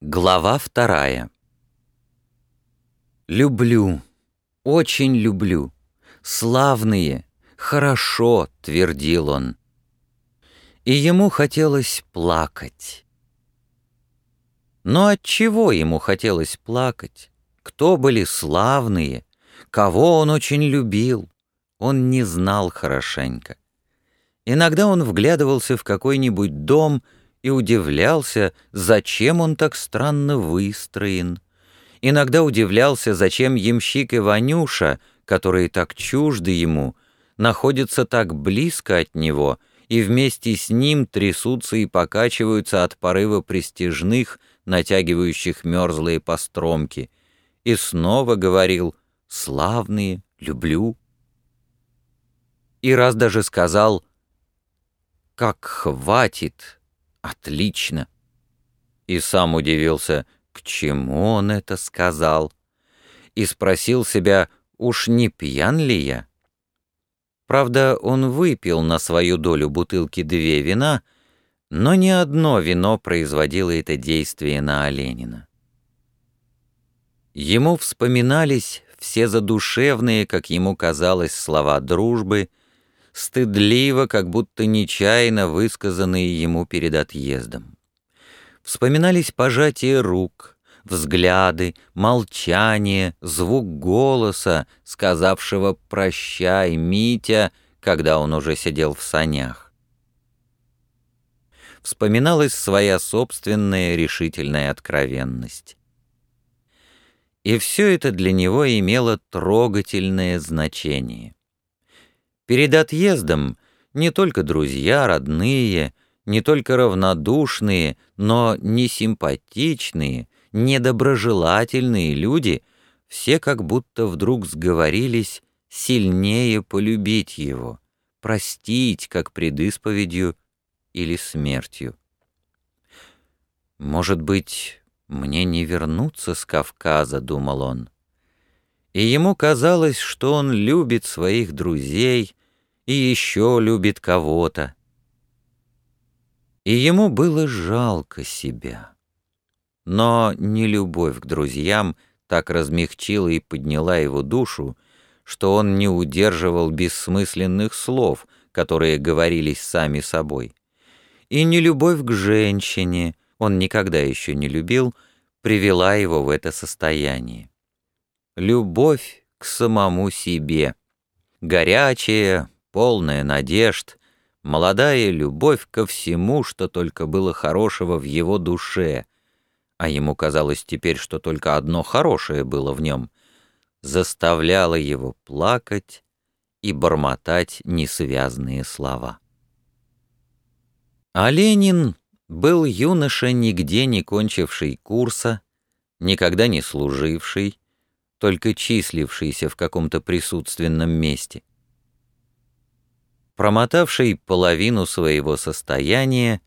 Глава вторая. «Люблю, очень люблю, славные, хорошо», — твердил он. И ему хотелось плакать. Но от чего ему хотелось плакать? Кто были славные? Кого он очень любил? Он не знал хорошенько. Иногда он вглядывался в какой-нибудь дом — и удивлялся, зачем он так странно выстроен. Иногда удивлялся, зачем ямщик и Ванюша, которые так чужды ему, находятся так близко от него и вместе с ним трясутся и покачиваются от порыва престижных, натягивающих мерзлые постромки, и снова говорил «славные, люблю». И раз даже сказал «как хватит, Отлично. И сам удивился, к чему он это сказал. И спросил себя, уж не пьян ли я? Правда, он выпил на свою долю бутылки две вина, но ни одно вино производило это действие на Оленина. Ему вспоминались все задушевные, как ему казалось, слова дружбы, стыдливо, как будто нечаянно высказанные ему перед отъездом. Вспоминались пожатия рук, взгляды, молчание, звук голоса, сказавшего «прощай, Митя», когда он уже сидел в санях. Вспоминалась своя собственная решительная откровенность. И все это для него имело трогательное значение. Перед отъездом не только друзья, родные, не только равнодушные, но несимпатичные, недоброжелательные люди, все как будто вдруг сговорились сильнее полюбить его, простить, как пред исповедью или смертью. «Может быть, мне не вернуться с Кавказа», — думал он. И ему казалось, что он любит своих друзей, и еще любит кого-то. И ему было жалко себя. Но не любовь к друзьям так размягчила и подняла его душу, что он не удерживал бессмысленных слов, которые говорились сами собой. И не любовь к женщине, он никогда еще не любил, привела его в это состояние. Любовь к самому себе, горячая, полная надежд, молодая любовь ко всему, что только было хорошего в его душе, а ему казалось теперь, что только одно хорошее было в нем, заставляла его плакать и бормотать несвязные слова. А Ленин был юноша, нигде не кончивший курса, никогда не служивший, только числившийся в каком-то присутственном месте промотавший половину своего состояния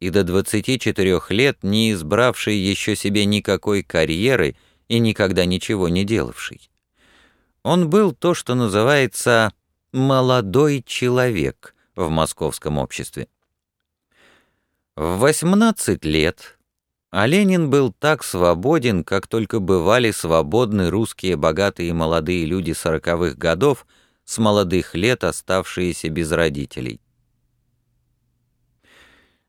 и до 24 лет не избравший еще себе никакой карьеры и никогда ничего не делавший. Он был то, что называется «молодой человек» в московском обществе. В 18 лет а Ленин был так свободен, как только бывали свободны русские богатые молодые люди сороковых годов – с молодых лет оставшиеся без родителей.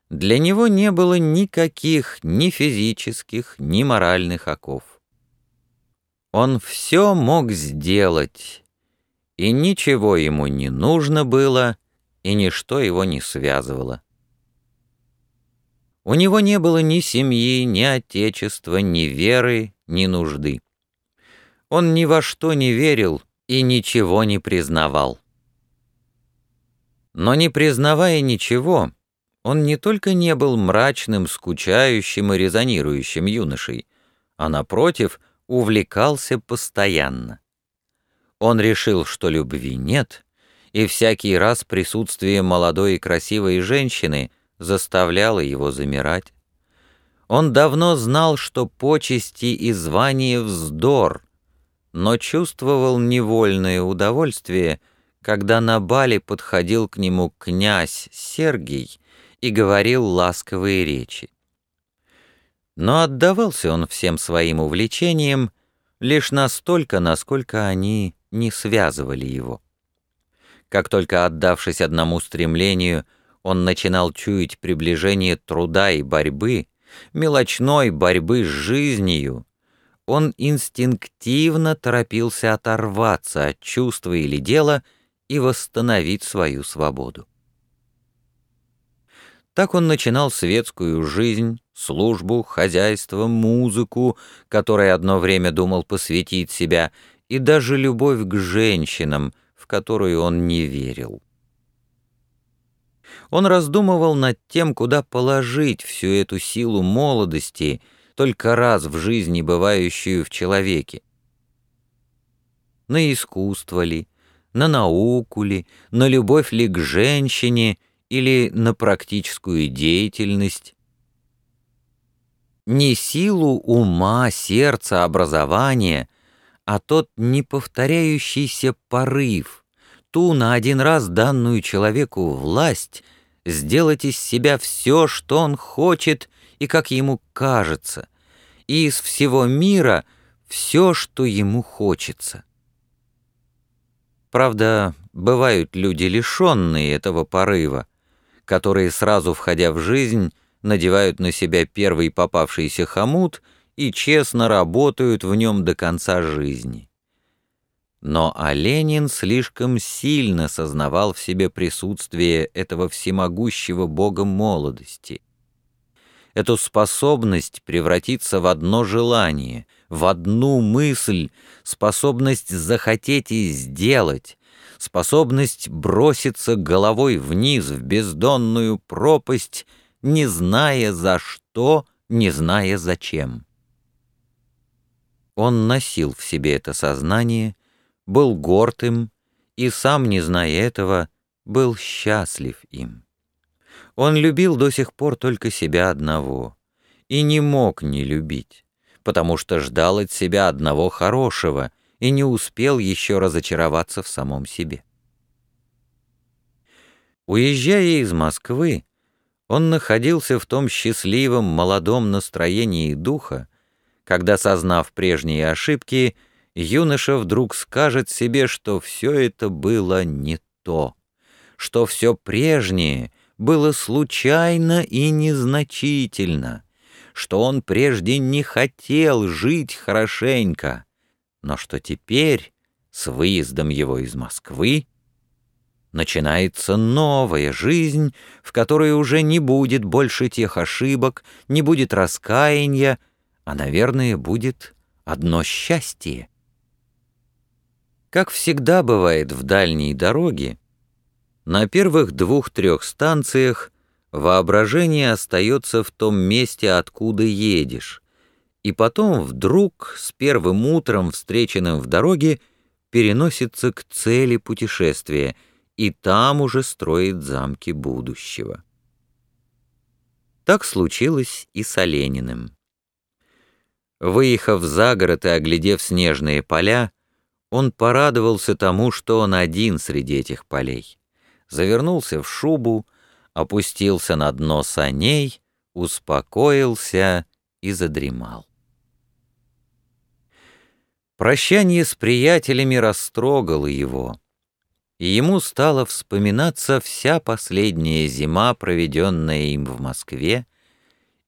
Для него не было никаких ни физических, ни моральных оков. Он все мог сделать, и ничего ему не нужно было, и ничто его не связывало. У него не было ни семьи, ни отечества, ни веры, ни нужды. Он ни во что не верил и ничего не признавал. Но не признавая ничего, он не только не был мрачным, скучающим и резонирующим юношей, а, напротив, увлекался постоянно. Он решил, что любви нет, и всякий раз присутствие молодой и красивой женщины заставляло его замирать. Он давно знал, что почести и звание — вздор — но чувствовал невольное удовольствие, когда на бале подходил к нему князь Сергий и говорил ласковые речи. Но отдавался он всем своим увлечениям лишь настолько, насколько они не связывали его. Как только отдавшись одному стремлению, он начинал чуять приближение труда и борьбы, мелочной борьбы с жизнью, он инстинктивно торопился оторваться от чувства или дела и восстановить свою свободу. Так он начинал светскую жизнь, службу, хозяйство, музыку, которой одно время думал посвятить себя, и даже любовь к женщинам, в которую он не верил. Он раздумывал над тем, куда положить всю эту силу молодости, только раз в жизни бывающую в человеке. На искусство ли, на науку ли, на любовь ли к женщине или на практическую деятельность. Не силу ума, сердца, образования, а тот неповторяющийся порыв, ту на один раз данную человеку власть — сделать из себя все, что он хочет и как ему кажется, и из всего мира все, что ему хочется. Правда, бывают люди, лишенные этого порыва, которые, сразу входя в жизнь, надевают на себя первый попавшийся хомут и честно работают в нем до конца жизни. Но Оленин слишком сильно сознавал в себе присутствие этого всемогущего бога молодости. Эту способность превратиться в одно желание, в одну мысль, способность захотеть и сделать, способность броситься головой вниз в бездонную пропасть, не зная за что, не зная зачем. Он носил в себе это сознание — был горд им и, сам не зная этого, был счастлив им. Он любил до сих пор только себя одного и не мог не любить, потому что ждал от себя одного хорошего и не успел еще разочароваться в самом себе. Уезжая из Москвы, он находился в том счастливом молодом настроении духа, когда, сознав прежние ошибки, юноша вдруг скажет себе, что все это было не то, что все прежнее было случайно и незначительно, что он прежде не хотел жить хорошенько, но что теперь, с выездом его из Москвы, начинается новая жизнь, в которой уже не будет больше тех ошибок, не будет раскаяния, а, наверное, будет одно счастье. Как всегда бывает в дальней дороге, на первых двух-трех станциях воображение остается в том месте, откуда едешь, и потом вдруг с первым утром, встреченным в дороге, переносится к цели путешествия и там уже строит замки будущего. Так случилось и с Олениным. Выехав за город и оглядев снежные поля, он порадовался тому, что он один среди этих полей. Завернулся в шубу, опустился на дно саней, успокоился и задремал. Прощание с приятелями растрогало его, и ему стала вспоминаться вся последняя зима, проведенная им в Москве,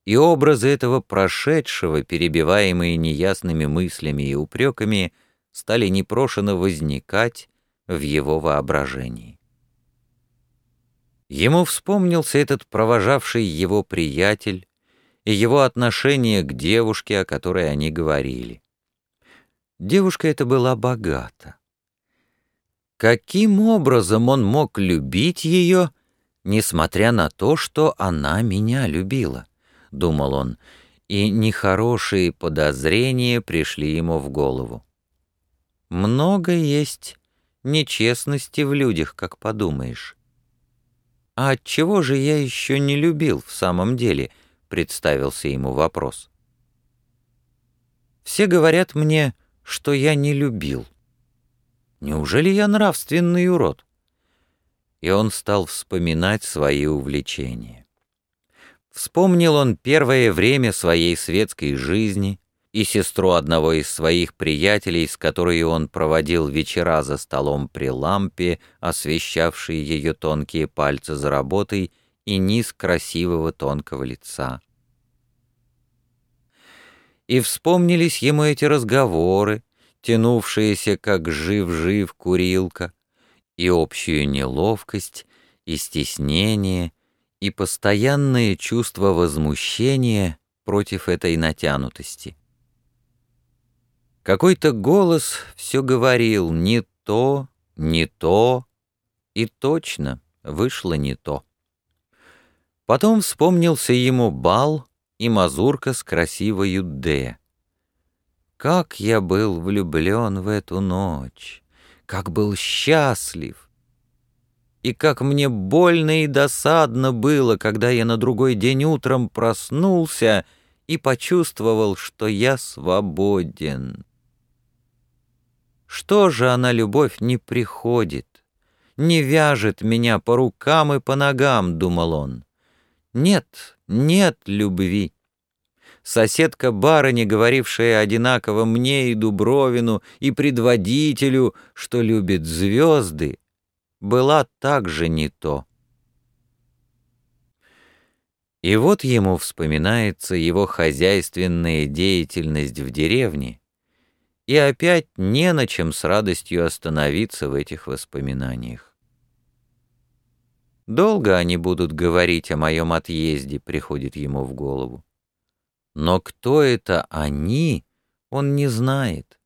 и образы этого прошедшего, перебиваемые неясными мыслями и упреками, — стали непрошено возникать в его воображении. Ему вспомнился этот провожавший его приятель и его отношение к девушке, о которой они говорили. Девушка эта была богата. Каким образом он мог любить ее, несмотря на то, что она меня любила, — думал он, и нехорошие подозрения пришли ему в голову. Много есть нечестности в людях, как подумаешь. А от чего же я еще не любил в самом деле? Представился ему вопрос. Все говорят мне, что я не любил. Неужели я нравственный урод? И он стал вспоминать свои увлечения. Вспомнил он первое время своей светской жизни и сестру одного из своих приятелей, с которой он проводил вечера за столом при лампе, освещавшей ее тонкие пальцы за работой и низ красивого тонкого лица. И вспомнились ему эти разговоры, тянувшиеся, как жив-жив курилка, и общую неловкость, и стеснение, и постоянное чувство возмущения против этой натянутости. Какой-то голос все говорил «не то, не то», и точно вышло не то. Потом вспомнился ему бал и мазурка с красивой Д. Как я был влюблен в эту ночь, как был счастлив, и как мне больно и досадно было, когда я на другой день утром проснулся и почувствовал, что я свободен. Что же она, любовь, не приходит, не вяжет меня по рукам и по ногам, думал он. Нет, нет любви. Соседка барыни, говорившая одинаково мне и Дубровину, и предводителю, что любит звезды, была также не то. И вот ему вспоминается его хозяйственная деятельность в деревне, и опять не на чем с радостью остановиться в этих воспоминаниях. Долго они будут говорить о моем отъезде, приходит ему в голову. Но кто это они, он не знает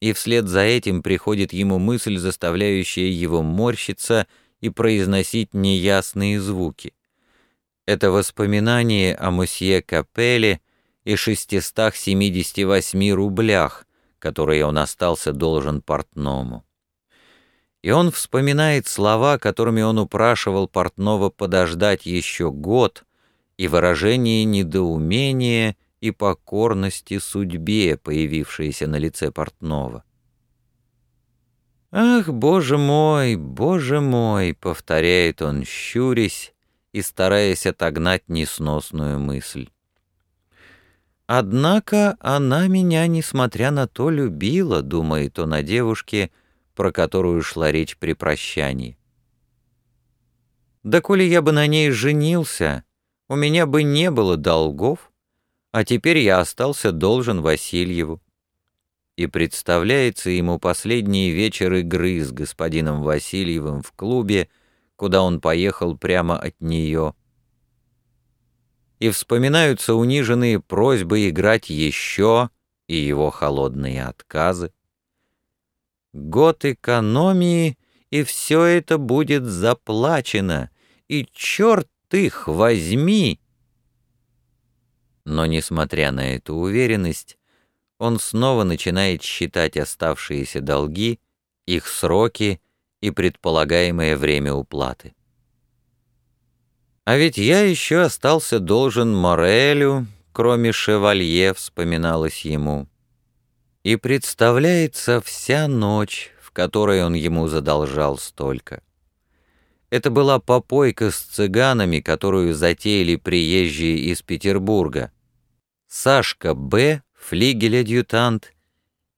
и вслед за этим приходит ему мысль, заставляющая его морщиться и произносить неясные звуки. Это воспоминание о мусье Капеле и 678 рублях, которые он остался должен портному. И он вспоминает слова, которыми он упрашивал портного подождать еще год, и выражение недоумения и покорности судьбе, появившейся на лице портного. «Ах, боже мой, боже мой!» — повторяет он, щурясь и стараясь отогнать несносную мысль. «Однако она меня, несмотря на то, любила», — думает он о девушке, про которую шла речь при прощании. «Да коли я бы на ней женился, у меня бы не было долгов, а теперь я остался должен Васильеву. И представляется ему последний вечер игры с господином Васильевым в клубе, куда он поехал прямо от нее. И вспоминаются униженные просьбы играть еще и его холодные отказы. Год экономии, и все это будет заплачено, и черт их возьми! Но, несмотря на эту уверенность, он снова начинает считать оставшиеся долги, их сроки и предполагаемое время уплаты. А ведь я еще остался должен Морелю, кроме шевалье, вспоминалось ему. И представляется вся ночь, в которой он ему задолжал столько. Это была попойка с цыганами, которую затеяли приезжие из Петербурга. Сашка Б., флигель-адъютант,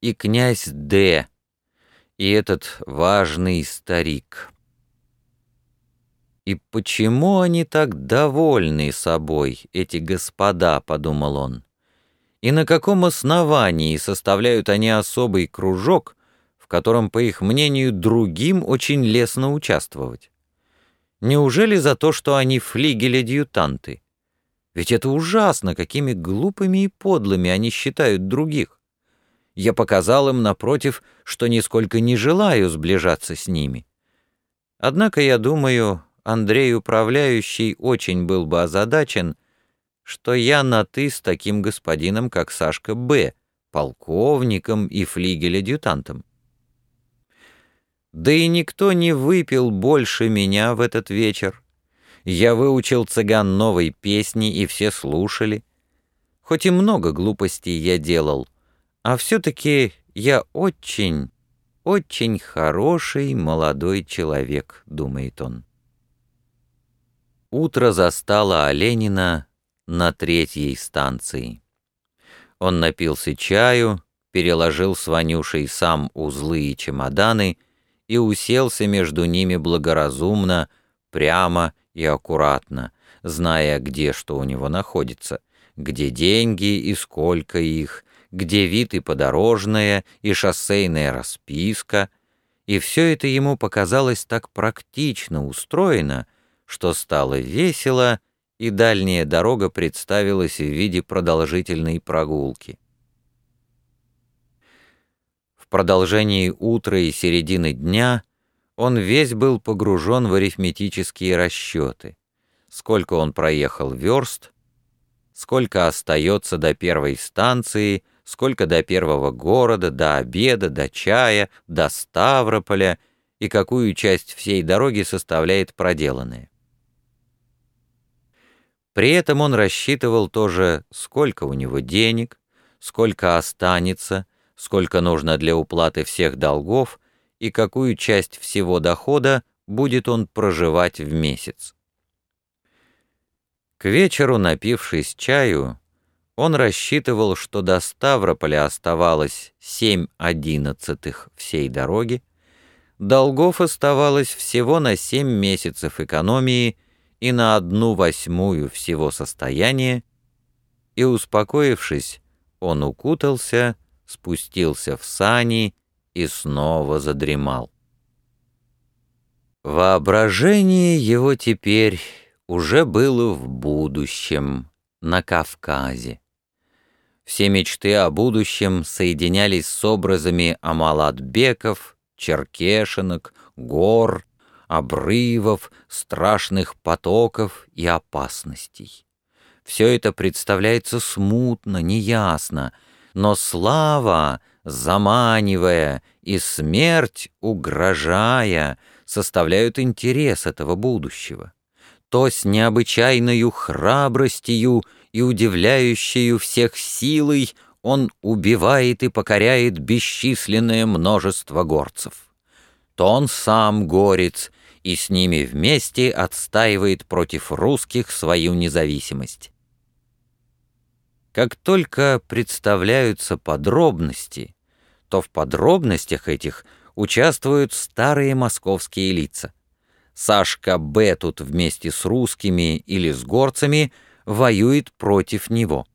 и князь Д., и этот важный старик. «И почему они так довольны собой, эти господа?» — подумал он. «И на каком основании составляют они особый кружок, в котором, по их мнению, другим очень лестно участвовать? Неужели за то, что они флигель-адъютанты?» Ведь это ужасно, какими глупыми и подлыми они считают других. Я показал им, напротив, что нисколько не желаю сближаться с ними. Однако, я думаю, Андрей Управляющий очень был бы озадачен, что я на «ты» с таким господином, как Сашка Б., полковником и флигель-адъютантом. Да и никто не выпил больше меня в этот вечер. Я выучил цыган новой песни, и все слушали. Хоть и много глупостей я делал, а все-таки я очень, очень хороший молодой человек, думает он. Утро застало Оленина на третьей станции. Он напился чаю, переложил с Ванюшей сам узлы и чемоданы и уселся между ними благоразумно, прямо и аккуратно, зная, где что у него находится, где деньги и сколько их, где вид и подорожная, и шоссейная расписка, и все это ему показалось так практично устроено, что стало весело, и дальняя дорога представилась в виде продолжительной прогулки. В продолжении утра и середины дня он весь был погружен в арифметические расчеты. Сколько он проехал верст, сколько остается до первой станции, сколько до первого города, до обеда, до чая, до Ставрополя и какую часть всей дороги составляет проделанное. При этом он рассчитывал тоже, сколько у него денег, сколько останется, сколько нужно для уплаты всех долгов и какую часть всего дохода будет он проживать в месяц. К вечеру, напившись чаю, он рассчитывал, что до Ставрополя оставалось семь одиннадцатых всей дороги, долгов оставалось всего на семь месяцев экономии и на одну восьмую всего состояния, и, успокоившись, он укутался, спустился в сани и снова задремал. Воображение его теперь уже было в будущем, на Кавказе. Все мечты о будущем соединялись с образами Амалатбеков, Черкешинок, гор, обрывов, страшных потоков и опасностей. Все это представляется смутно, неясно, но слава, заманивая, и смерть, угрожая, составляют интерес этого будущего. То с необычайною храбростью и удивляющую всех силой он убивает и покоряет бесчисленное множество горцев. То он сам горец и с ними вместе отстаивает против русских свою независимость. Как только представляются подробности, то в подробностях этих участвуют старые московские лица. Сашка Б. тут вместе с русскими или с горцами воюет против него.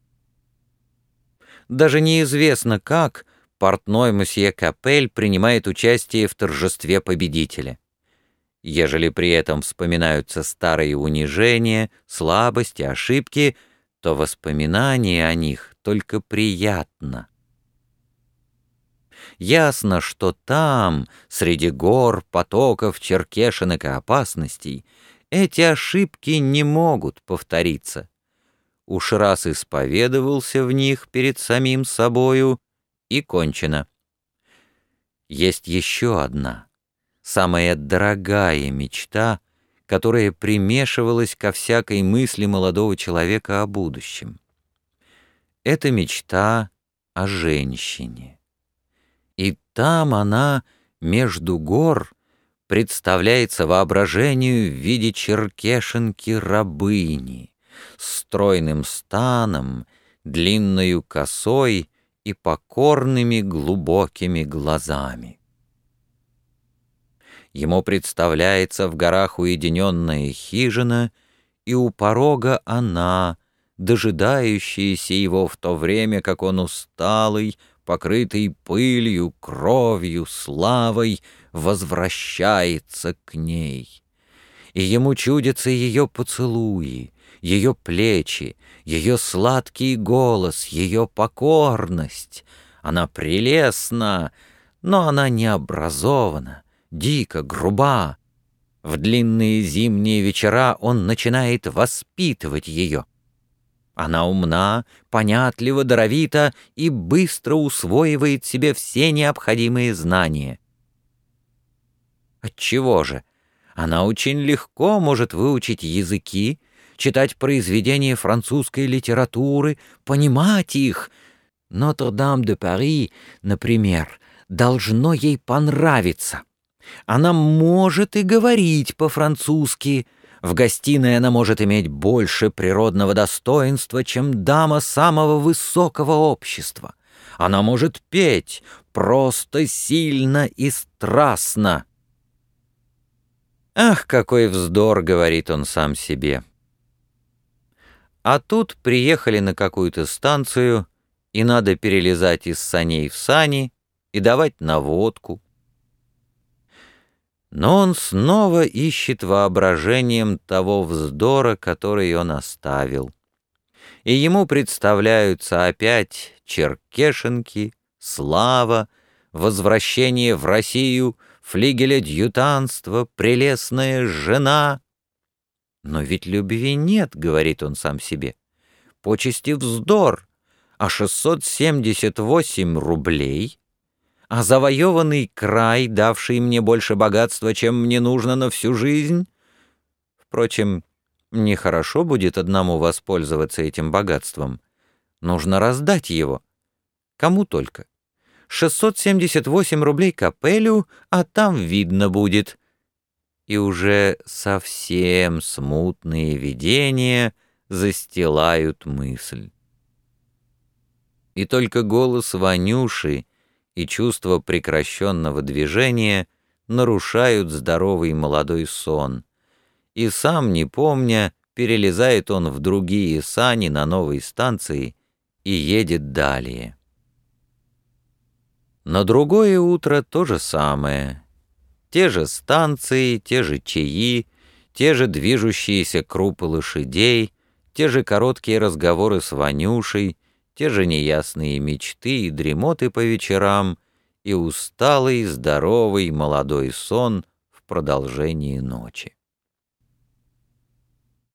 Даже неизвестно как портной мсье Капель принимает участие в торжестве победителя. Ежели при этом вспоминаются старые унижения, слабости, ошибки, то воспоминание о них только приятно. Ясно, что там, среди гор, потоков, черкешинок и опасностей, эти ошибки не могут повториться. Уж раз исповедовался в них перед самим собою, и кончено. Есть еще одна — самая дорогая мечта, которая примешивалась ко всякой мысли молодого человека о будущем. Это мечта о женщине. И там она, между гор, представляется воображению в виде черкешенки-рабыни, стройным станом, длинною косой и покорными глубокими глазами. Ему представляется в горах уединенная хижина, и у порога она, дожидающаяся его в то время, как он усталый, покрытый пылью, кровью, славой, возвращается к ней. И ему чудятся ее поцелуи, ее плечи, ее сладкий голос, ее покорность. Она прелестна, но она не образована дико, груба. В длинные зимние вечера он начинает воспитывать ее. Она умна, понятлива, даровита и быстро усвоивает себе все необходимые знания. Отчего же? Она очень легко может выучить языки, читать произведения французской литературы, понимать их. Нотр-Дам-де-Пари, например, должно ей понравиться. Она может и говорить по-французски. В гостиной она может иметь больше природного достоинства, чем дама самого высокого общества. Она может петь просто сильно и страстно. «Ах, какой вздор!» — говорит он сам себе. А тут приехали на какую-то станцию, и надо перелезать из саней в сани и давать наводку. Но он снова ищет воображением того вздора, который он оставил. И ему представляются опять черкешенки, слава, возвращение в Россию, флигеля-дьютанство, прелестная жена. Но ведь любви нет, говорит он сам себе. Почести вздор, а 678 рублей — а завоеванный край, давший мне больше богатства, чем мне нужно на всю жизнь? Впрочем, нехорошо будет одному воспользоваться этим богатством. Нужно раздать его. Кому только. 678 рублей капелю, а там видно будет. И уже совсем смутные видения застилают мысль. И только голос Ванюши — и чувство прекращенного движения нарушают здоровый молодой сон. И сам, не помня, перелезает он в другие сани на новой станции и едет далее. На другое утро то же самое. Те же станции, те же чаи, те же движущиеся крупы лошадей, те же короткие разговоры с Ванюшей, те же неясные мечты и дремоты по вечерам, и усталый, здоровый, молодой сон в продолжении ночи.